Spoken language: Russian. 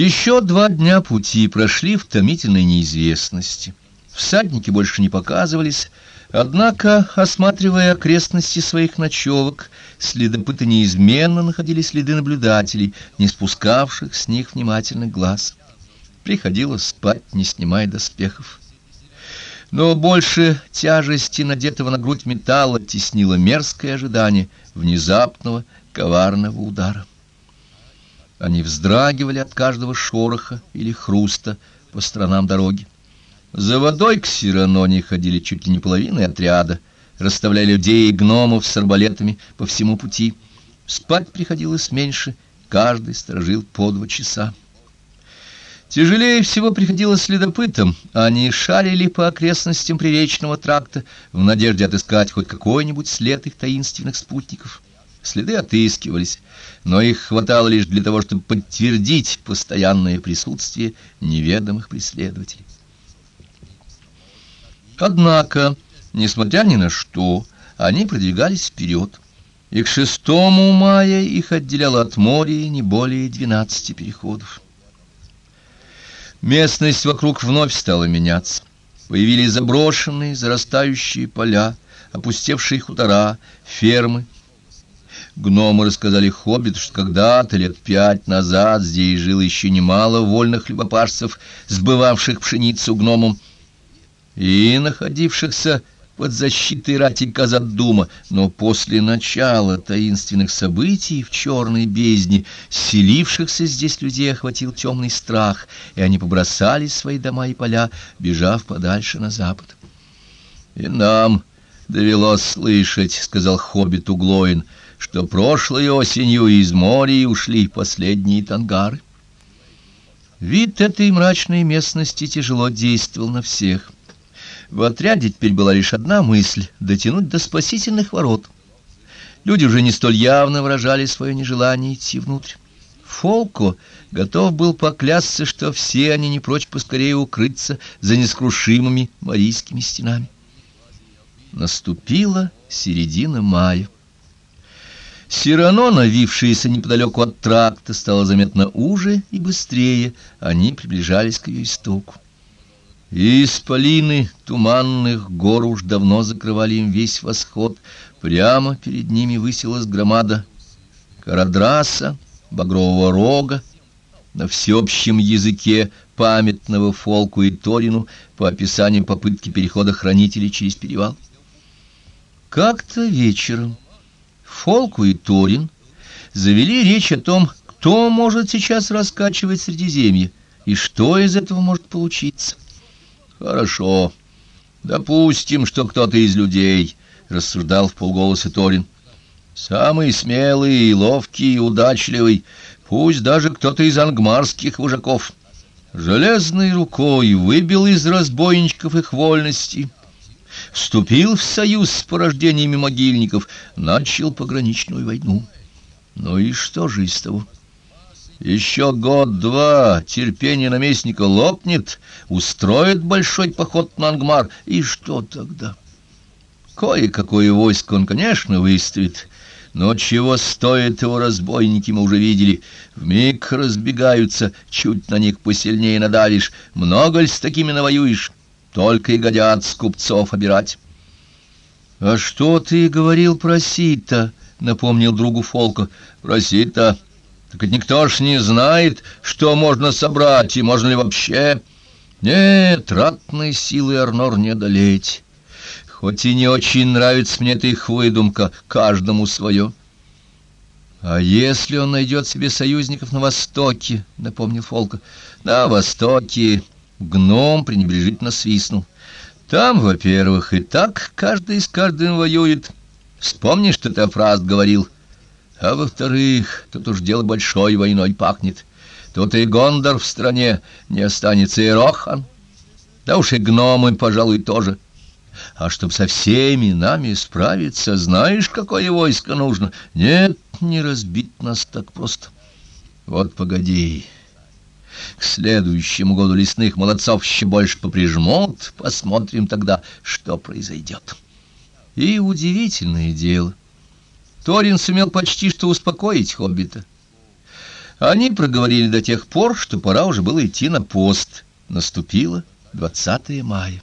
Еще два дня пути прошли в томительной неизвестности. Всадники больше не показывались, однако, осматривая окрестности своих ночевок, следопыты неизменно находили следы наблюдателей, не спускавших с них внимательных глаз. Приходилось спать, не снимая доспехов. Но больше тяжести надетого на грудь металла теснило мерзкое ожидание внезапного коварного удара. Они вздрагивали от каждого шороха или хруста по сторонам дороги. За водой к Сираноне ходили чуть ли не половины отряда, расставляя людей и гномов с арбалетами по всему пути. Спать приходилось меньше, каждый сторожил по два часа. Тяжелее всего приходилось следопытам. Они шарили по окрестностям приречного тракта в надежде отыскать хоть какой-нибудь след их таинственных спутников. Следы отыскивались, но их хватало лишь для того, чтобы подтвердить постоянное присутствие неведомых преследователей. Однако, несмотря ни на что, они продвигались вперед, и к 6 мая их отделяло от моря не более 12 переходов. Местность вокруг вновь стала меняться. Появились заброшенные, зарастающие поля, опустевшие хутора, фермы. Гномы рассказали хоббит, что когда-то лет пять назад здесь жило еще немало вольных хлебопашцев, сбывавших пшеницу гномам и находившихся под защитой рати Казадума, но после начала таинственных событий в черной бездне селившихся здесь людей охватил темный страх, и они побросали свои дома и поля, бежав подальше на запад. «И нам довелось слышать, — сказал хоббит Углоин, — что прошлой осенью из моря ушли последние тангары. Вид этой мрачной местности тяжело действовал на всех — в отряде теперь была лишь одна мысль — дотянуть до спасительных ворот. Люди уже не столь явно выражали свое нежелание идти внутрь. Фолко готов был поклясться, что все они не прочь поскорее укрыться за нескрушимыми марийскими стенами. Наступила середина мая. Сирано, навившаяся неподалеку от тракта, стало заметно уже и быстрее, они приближались к ее истоку. И исполины туманных гор уж давно закрывали им весь восход. Прямо перед ними высилась громада Карадраса, Багрового Рога, на всеобщем языке памятного Фолку и Торину по описанию попытки перехода хранителей через перевал. Как-то вечером Фолку и Торин завели речь о том, кто может сейчас раскачивать Средиземье и что из этого может получиться. Хорошо. Допустим, что кто-то из людей, рассуждал в полголоса Торин. Самый смелый ловкий удачливый, пусть даже кто-то из ангмарских вожаков. Железной рукой выбил из разбойничков их вольности, вступил в союз с порождениями могильников, начал пограничную войну. Ну и что же из того? Еще год-два терпение наместника лопнет, устроит большой поход на Ангмар, и что тогда? Кое-какое войско он, конечно, выставит, но чего стоит его разбойники, мы уже видели. Вмиг разбегаются, чуть на них посильнее надавишь. Много ли с такими навоюешь? Только и годят с купцов обирать. — А что ты говорил про Сита? — напомнил другу Фолка. — Про Сита... Так ведь никто ж не знает, что можно собрать, и можно ли вообще... Нет, ратной силы Арнор не одолеть. Хоть и не очень нравится мне эта их выдумка, каждому свое. А если он найдет себе союзников на Востоке, — напомнил Фолка, — на Востоке гном пренебрежительно свистнул. Там, во-первых, и так каждый с каждым воюет. Вспомни, что ты фраз говорил — а во-вторых, тут уж дело большой войной пахнет. Тут и Гондор в стране не останется, и Рохан. Да уж и гномы, пожалуй, тоже. А чтоб со всеми нами справиться, знаешь, какое войско нужно? Нет, не разбить нас так просто. Вот погоди. К следующему году лесных молодцов еще больше поприжмут, посмотрим тогда, что произойдет. И удивительное дело. Торин сумел почти что успокоить хоббита. Они проговорили до тех пор, что пора уже было идти на пост. Наступило 20 мая.